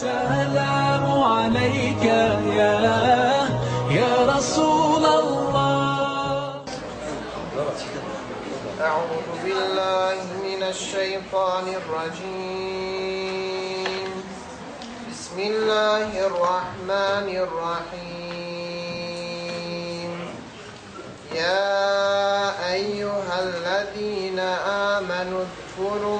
السلام عليك يا يا رسول الله. أعوذ بالله من الشيطان الرجيم. بسم الله الرحمن الرحيم. يا أيها الذين آمنوا اذكروا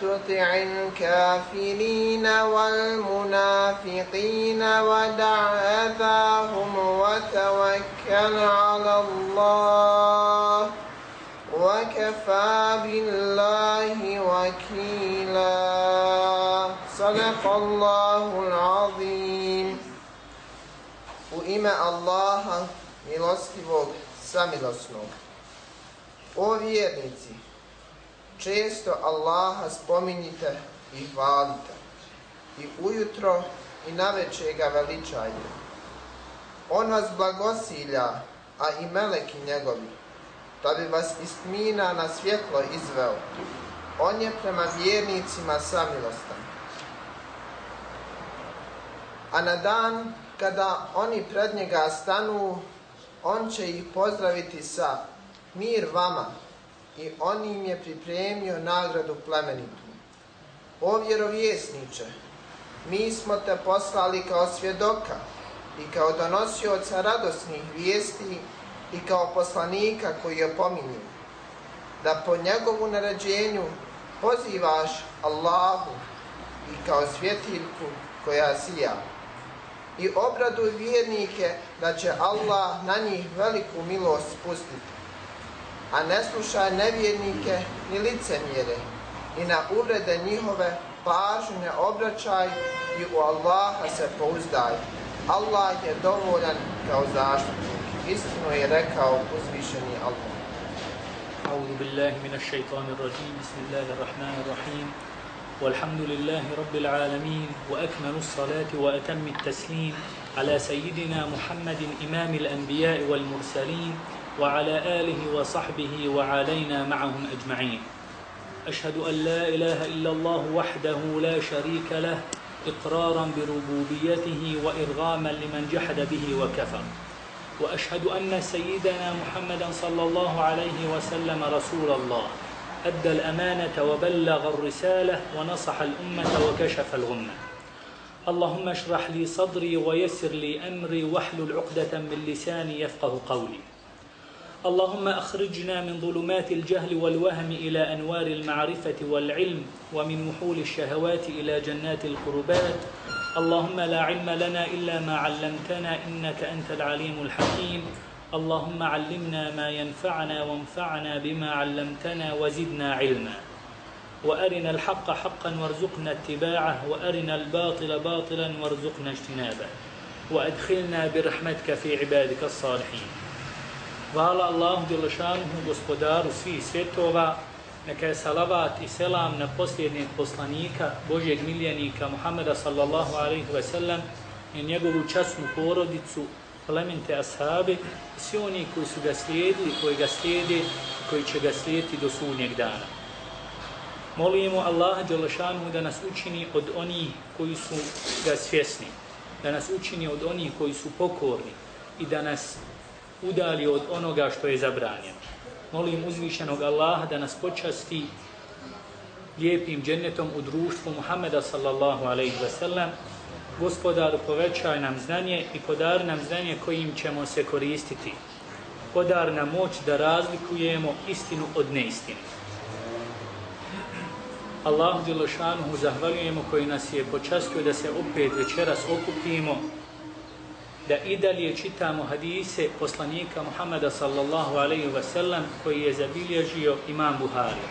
تطع الكافرين والمنافقين ودع أذاهم وتوكل على الله وكفى بالله وكيلا صدق الله العظيم وإما الله milostivog samilosnog. O vjernici, često Allaha spominjite i hvalite. I ujutro i naveče ga veličajte. On vas blagosilja, a i meleki njegovi, da bi vas iz tmina na svjetlo izveo. On je prema vjernicima samilostan. A na dan kada oni pred njega stanu, on će ih pozdraviti sa mir vama i on im je pripremio nagradu plemenitu. O vjerovjesniče, mi smo te poslali kao svjedoka i kao donosioca radosnih vijesti i kao poslanika koji je pominju, da po njegovu naređenju pozivaš Allahu i kao svjetiljku koja sija. I obraduj vjernike da će Allah na njih veliku milost spustiti a ne slušaj nevjernike ni licemjere i na uvrede njihove pažnju ne obraćaj i u Allaha se pouzdaj. Allah je dovoljan kao zaštitnik. Istinu je rekao uzvišeni Allah. أعوذ بالله من الشيطان الرجيم بسم الله الرحمن الرحيم والحمد لله رب العالمين وأكمل الصلاة وأتم التسليم على سيدنا محمد إمام الأنبياء والمرسلين وعلى آله وصحبه وعلينا معهم أجمعين. أشهد أن لا إله إلا الله وحده لا شريك له إقرارا بربوبيته وإرغاما لمن جحد به وكفر. وأشهد أن سيدنا محمدا صلى الله عليه وسلم رسول الله. أدى الأمانة وبلغ الرسالة ونصح الأمة وكشف الغمة. اللهم اشرح لي صدري ويسر لي أمري واحلل عقدة من لساني يفقه قولي. اللهم أخرجنا من ظلمات الجهل والوهم إلى أنوار المعرفة والعلم ومن وحول الشهوات إلى جنات القربات. اللهم لا علم لنا إلا ما علمتنا إنك أنت العليم الحكيم. اللهم علمنا ما ينفعنا وانفعنا بما علمتنا وزدنا علما. وأرنا الحق حقا وارزقنا اتباعه وأرنا الباطل باطلا وارزقنا اجتنابه. وأدخلنا برحمتك في عبادك الصالحين. Hvala Allahu Đelešanuhu, gospodaru svih svjetova, neka je salavat i selam na posljednjeg poslanika, Božjeg miljenika Muhammeda sallallahu alaihi ve sellem, i njegovu časnu porodicu, plemente ashabe, i svi oni koji su ga slijedili, koji ga slijede, koji će ga slijediti do sunnjeg dana. Molimo Allaha Đelešanu da nas učini od onih koji su ga svjesni, da nas učini od onih koji su pokorni i da nas udali od onoga što je zabranjeno. Molim uzvišenog Allaha da nas počasti lijepim džennetom u društvu Muhammeda sallallahu alaihi wa sallam. Gospodaru, povećaj nam znanje i podari nam znanje kojim ćemo se koristiti. Podar nam moć da razlikujemo istinu od neistine. Allahu Đelešanuhu zahvaljujemo koji nas je počastio da se opet večeras okupimo, da i dalje čitamo hadise poslanika Muhameda sallallahu alaihi wa sallam koji je zabilježio imam Buhari.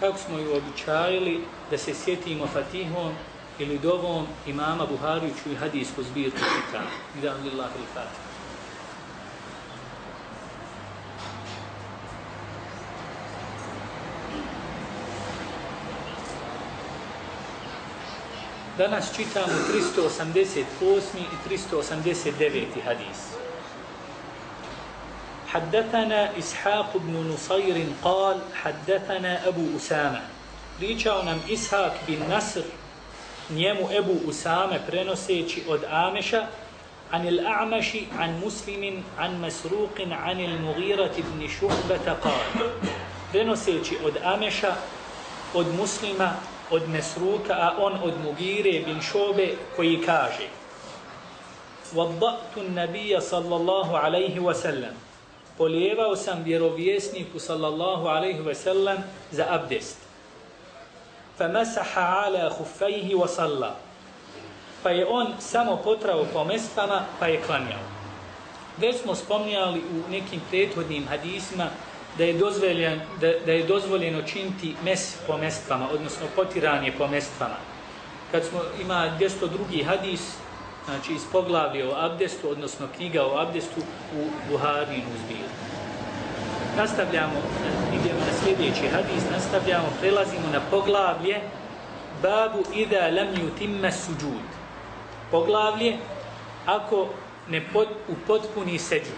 Kako smo ju običajili da se sjetimo Fatihom ili dovom imama Buhariću i hadijsku zbirku čitamo. Idan lillahi il-Fatiha. Danas čitamo 388. i 389. hadis. حدثنا إسحاق بن نصير قال حدثنا أبو أسامة Pričao nam Ishak bin Nasr, njemu Ebu Usame prenoseći od Ameša, عن الأعمش عن مسلم عن مسروق عن المغيرة بن شعبة قال prenoseći od Ameša, od muslima, od Mesruka, a on od Mugire bin Šobe koji kaže Wadda'tu nabija sallallahu alaihi wa sallam Polijevao sam vjerovjesniku sallallahu alaihi wa sallam za abdest. Famasaha ala huffaihi wa salla. Pa je on samo potrao po mestama pa je klanjao. Već smo spomnjali u nekim prethodnim hadisima da je dozvoljen da, da je dozvoljeno činiti mes po mestvama, odnosno potiranje po mestvama. Kad smo ima 202. hadis, znači iz poglavlja o abdestu, odnosno knjiga o abdestu u Buharinu zbiru. Nastavljamo, idemo na sljedeći hadis, nastavljamo, prelazimo na poglavlje babu ida lam yutimma suđud. Poglavlje ako ne pot, u potpuni seđu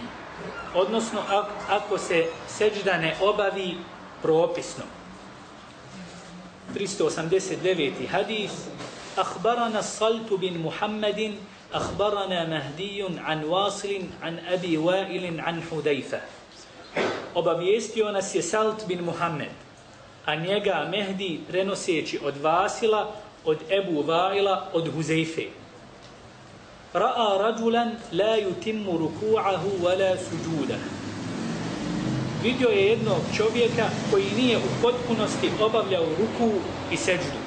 odnosno ako se seđda ne obavi propisno. 389. hadis Akhbarana Saltu bin Muhammedin Akhbarana Mahdijun an Wasilin an Abi Wailin an Hudayfa Obavijestio nas je Salt bin Muhammed a njega Mehdi prenoseći od Vasila od Ebu Vaila od Huzeife ra'a rajulan la yutimmu ruku'ahu wala sujudahu. Vidio je jednog čovjeka koji nije u potpunosti obavljao ruku i seđdu.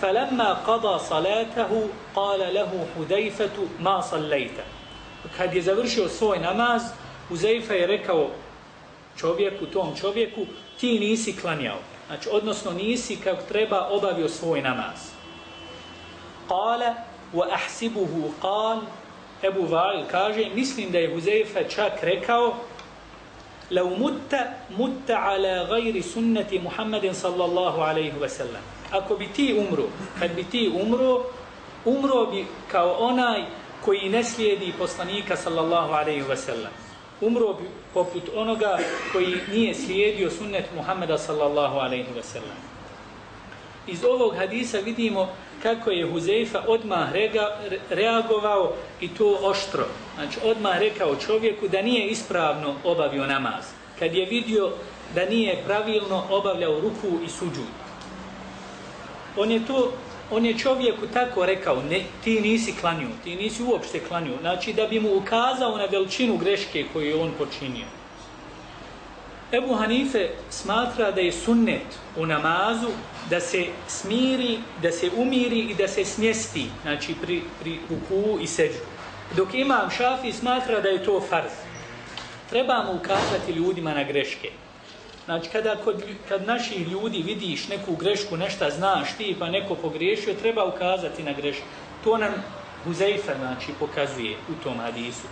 Falamma qada salatahu qala lahu Hudayfatu ma sallaita. Kad je završio svoj namaz, Huzaifa je rekao čovjeku, tom čovjeku, ti nisi klanjao. Znači, odnosno nisi kako treba obavio svoj namaz. Qala wa ahsibuhu qal Ebu Vail kaže mislim da je Huzeifa čak rekao law mutta mutta ala ghairi sunnati Muhammedin sallallahu alaihi wa sallam. Ako bi ti umro kad bi ti umro umro bi kao onaj koji ne slijedi poslanika sallallahu alaihi wa sallam. Umro bi poput onoga koji nije slijedio sunnet Muhammeda sallallahu alaihi wa sallam iz ovog hadisa vidimo kako je Huzeifa odmah rega, reagovao i to oštro. Znači odmah rekao čovjeku da nije ispravno obavio namaz. Kad je vidio da nije pravilno obavljao ruku i suđu. On je to on je čovjeku tako rekao, ne, ti nisi klanio, ti nisi uopšte klanio. Znači da bi mu ukazao na veličinu greške koju je on počinio. Ebu Hanife smatra da je sunnet u namazu da se smiri, da se umiri i da se smjesti, znači pri, pri ruku i seđu. Dok imam šafi smatra da je to farz. Trebamo ukazati ljudima na greške. Znači, kada kod, kad naši ljudi vidiš neku grešku, nešto znaš ti, pa neko pogriješio, treba ukazati na grešku. To nam Huzeifa, znači, pokazuje u tom hadisu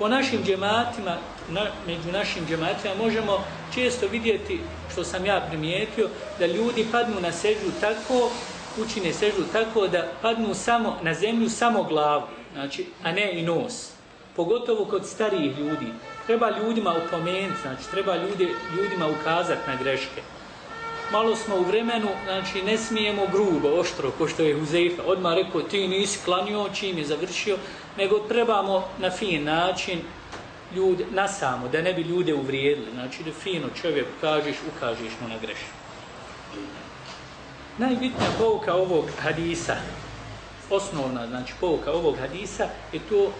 po našim džematima, na, među našim džematima, možemo često vidjeti, što sam ja primijetio, da ljudi padnu na seđu tako učine seždu tako da padnu samo na zemlju samo glavu, znači, a ne i nos. Pogotovo kod starijih ljudi. Treba ljudima upomenuti, znači, treba ljude, ljudima ukazati na greške. Malo smo u vremenu, znači, ne smijemo grubo, oštro, ko što je Huzeifa. Odmah rekao, ti nisi klanio, čim je završio, nego trebamo na fin način ljude, na samo, da ne bi ljude uvrijedili. Znači, da fino čovjek kažeš, ukažeš mu na grešku. Najbitnija pouka ovog hadisa, osnovna znači pouka ovog hadisa je to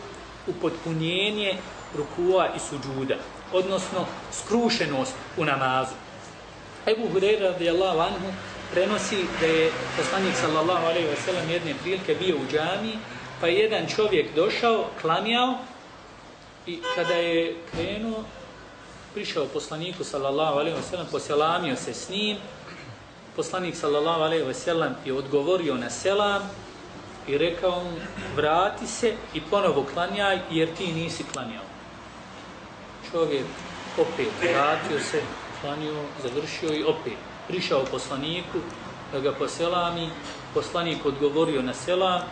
upotpunjenje rukua i suđuda, odnosno skrušenost u namazu. Ebu Hureyre radijallahu anhu prenosi da je poslanik sallallahu alaihi wa sallam jedne prilike bio u džamiji pa je jedan čovjek došao, klanjao i kada je krenuo, prišao poslaniku sallallahu alaihi wa sallam, poselamio se s njim, poslanik sallallahu alejhi ve sellem je odgovorio na selam i rekao mu vrati se i ponovo klanjaj jer ti nisi klanjao. Čovjek opet vratio se, klanio, završio i opet prišao poslaniku da ga poselami, poslanik odgovorio na selam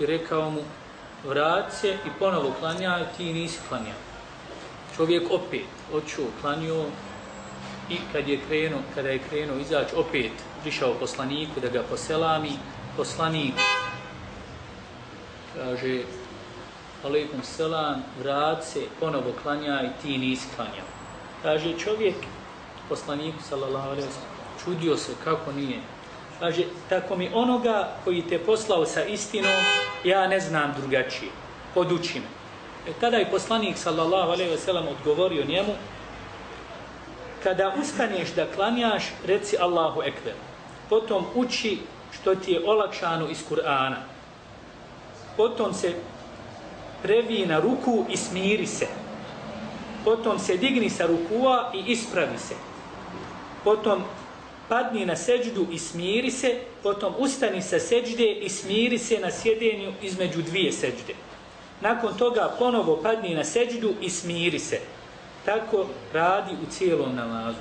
i rekao mu vrati se i ponovo klanjaj, ti nisi klanjao. Čovjek opet očuo, klanio, i kad je krenuo, kada je krenuo izaći, opet prišao poslaniku da ga poselami, poslanik kaže alaikum selam, vrat se, ponovo klanjaj, ti nisi klanjao. Kaže čovjek, poslaniku sallallahu alaihi čudio se kako nije. Kaže, tako mi onoga koji te poslao sa istinom, ja ne znam drugačije. Poduči me. E, tada je poslanik sallallahu alaihi wa sellem odgovorio njemu, kada ustaneš da klanjaš, reci Allahu ekber. Potom uči što ti je olakšano iz Kur'ana. Potom se previ na ruku i smiri se. Potom se digni sa rukua i ispravi se. Potom padni na seđdu i smiri se. Potom ustani sa seđde i smiri se na sjedenju između dvije seđde. Nakon toga ponovo padni na seđdu i smiri se tako radi u cijelom namazu.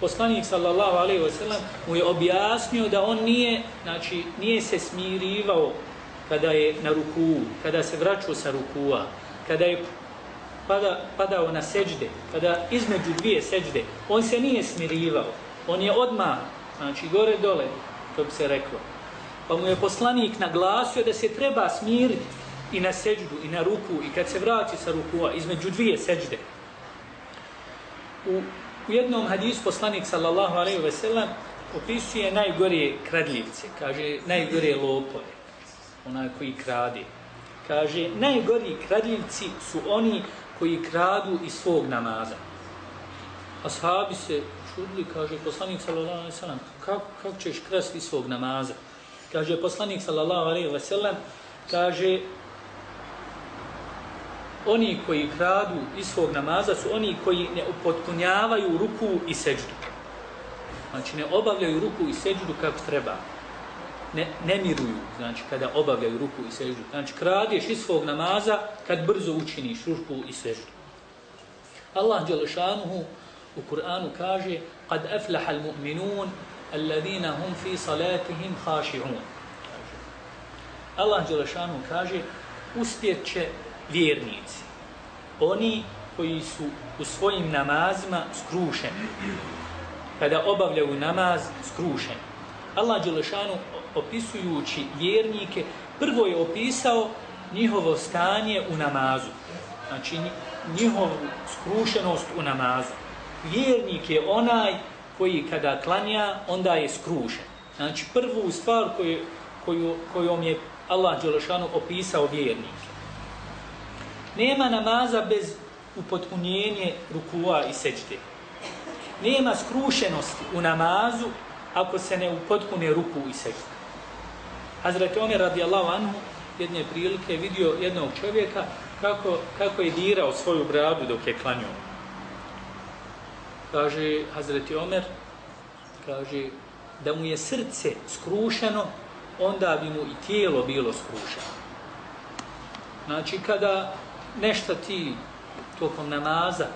Poslanik sallallahu alejhi ve sellem mu je objasnio da on nije, znači nije se smirivao kada je na ruku, kada se vraćao sa rukua, kada je pada, padao na seđde, kada između dvije seđde, on se nije smirivao. On je odma, znači gore dole, to bi se reklo. Pa mu je poslanik naglasio da se treba smiriti i na seđdu i na ruku i kad se vraća sa rukua između dvije seđde u, u jednom hadisu poslanik sallallahu alejhi ve sellem opisuje najgore kradljivce, kaže najgore lopove, onaj koji krade. Kaže, najgori kradljivci su oni koji kradu iz svog namaza. Ashabi se čudili, kaže poslanik sallallahu alaihi ve sellem, kako, kako ćeš krasti svog namaza? Kaže poslanik sallallahu alaihi ve sellem, kaže oni koji kradu iz svog namaza su oni koji ne upotpunjavaju ruku i seđdu. Znači ne obavljaju ruku i seđdu kako treba. Ne, ne miruju, znači kada obavljaju ruku i seđdu. Znači kradeš iz svog namaza kad brzo učiniš ruku i seđdu. Allah Đelešanuhu u Kur'anu kaže قَدْ أَفْلَحَ الْمُؤْمِنُونَ الَّذِينَ هُمْ فِي صَلَاتِهِمْ خَاشِعُونَ Allah Đelešanuhu kaže uspjet će vjernici. Oni koji su u svojim namazima skrušeni. Kada obavljaju namaz, skrušeni. Allah Đelešanu opisujući vjernike, prvo je opisao njihovo stanje u namazu. Znači njihovu skrušenost u namazu. Vjernik je onaj koji kada klanja, onda je skrušen. Znači prvu stvar koju, koju, kojom je Allah Đelešanu opisao vjernike. Nema namaza bez upotpunjenje rukua i sećte. Nema skrušenosti u namazu ako se ne upotpune ruku i sećte. Hazreti Omer radijallahu anhu jedne prilike vidio jednog čovjeka kako, kako je dirao svoju bradu dok je klanio. Kaže Hazreti Omer, kaže da mu je srce skrušeno, onda bi mu i tijelo bilo skrušeno. Znači, kada nešto ti tokom namaza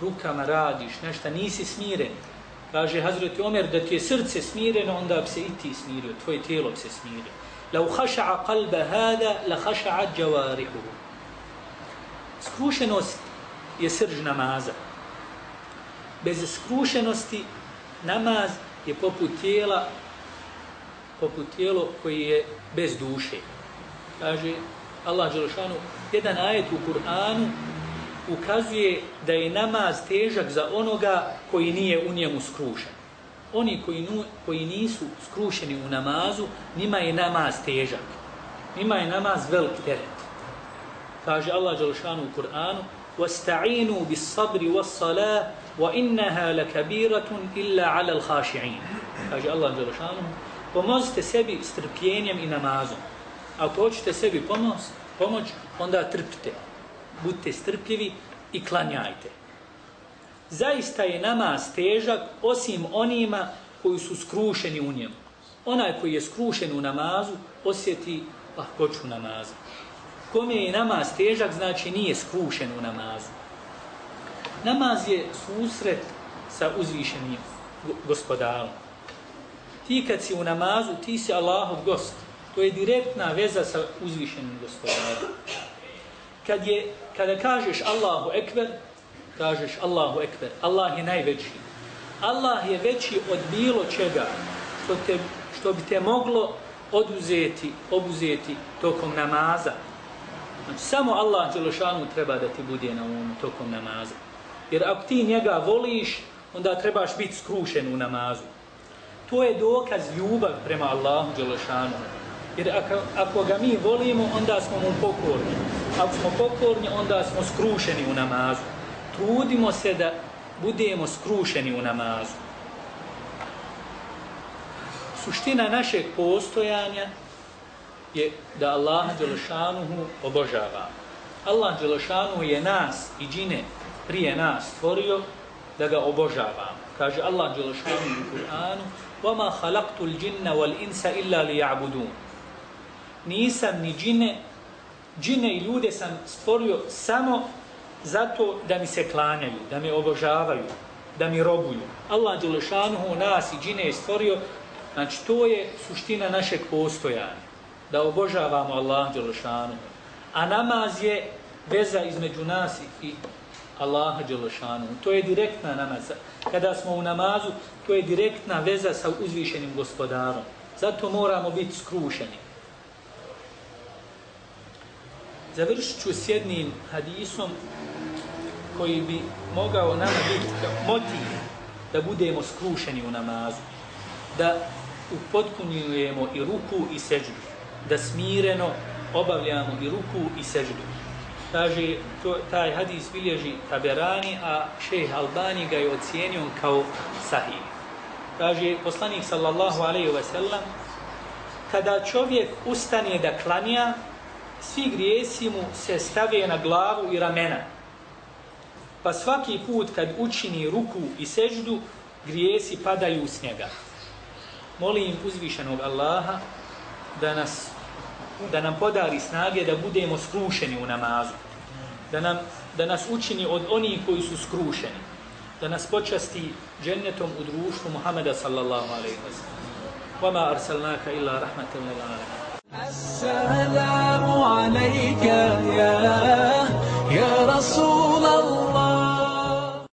rukama radiš, nešto nisi smiren, Kaže Hazreti Omer da ti je srce smireno, onda bi se i ti smirio, tvoje tijelo bi se smirio. Lau haša'a قلب hada, la haša'a džavarihuhu. Skrušenost je srž namaza. Bez skrušenosti namaz je poput tijela poput tijelo koji je bez duše. Kaže Allah Đelešanu, jedan ajet u Kur'anu ukazuje da je namaz težak za onoga koji nije u njemu skrušen. Oni koji, nu, koji nisu skrušeni u namazu, njima je namaz težak. Njima je namaz velik teret. Kaže Allah Đelešanu u Kur'anu, وَاسْتَعِينُوا بِالصَّبْرِ وَالصَّلَاةِ وَإِنَّهَا لَكَبِيرَةٌ إِلَّا عَلَى الْخَاشِعِينَ Kaže Allah Đelešanu, pomozite sebi strpljenjem i namazom. Ako hoćete sebi pomoć, pomoć, onda trpite. Budite strpljivi i klanjajte. Zaista je namaz težak osim onima koji su skrušeni u njemu. Onaj koji je skrušen u namazu osjeti lahkoću namaza. Kome je namaz težak, znači nije skrušen u namazu. Namaz je susret sa uzvišenim gospodarom. Ti kad si u namazu, ti si Allahov gost. To je direktna veza sa uzvišenim gospodarom. Kad je, kada kažeš Allahu Ekber, kažeš Allahu Ekber. Allah je najveći. Allah je veći od bilo čega što, te, što bi te moglo oduzeti, obuzeti tokom namaza. Znači, samo Allah Đelešanu treba da ti bude na umu tokom namaza. Jer ako ti njega voliš, onda trebaš biti skrušen u namazu. To je dokaz ljubav prema Allahu Đelešanu. Jer ako, ako ga mi volimo, onda smo mu pokorni. Ako smo pokorni, onda smo skrušeni u namazu. Trudimo se da budemo skrušeni u namazu. Suština našeg postojanja je da Allah Đelešanuhu obožava. Allah Đelešanuhu je nas i džine prije nas stvorio da ga obožavamo. Kaže Allah Đelešanuhu u Kur'anu وَمَا خَلَقْتُ الْجِنَّ وَالْإِنسَ إِلَّا لِيَعْبُدُونَ Nisam ni džine, džine i ljude sam stvorio samo zato da mi se klanjaju, da me obožavaju, da mi robuju. Allah Đelešanuhu nas i džine je stvorio, znači to je suština našeg postojanja da obožavamo Allah Đelešanu. A namaz je veza između nas i Allaha Đelešanu. To je direktna namaz. Kada smo u namazu, to je direktna veza sa uzvišenim gospodarom. Zato moramo biti skrušeni. Završit ću s jednim hadisom koji bi mogao nama biti motiv da budemo skrušeni u namazu. Da upotpunjujemo i ruku i seđu da smireno obavljamo i ruku i seždu. Kaže, to, taj hadis bilježi Taberani, a šejh Albani ga je ocijenio kao sahih. Kaže, poslanik sallallahu alaihi wa sallam, kada čovjek ustane da klanja, svi grijesi mu se stave na glavu i ramena. Pa svaki put kad učini ruku i seždu, grijesi padaju s njega. Molim uzvišenog Allaha da nas da nam podari snage da budemo skrušeni u namazu. Da, nam, da nas učini od onih koji su skrušeni. Da nas počasti džennetom u društvu Muhammeda sallallahu alaihi wa sallam. وما أرسلناك إلا رحمة للعالمين السلام عليك يا يا رسول الله